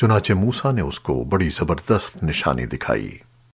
چنانچہ موسیٰ نے اس کو بڑی زبردست نشانی دکھائی۔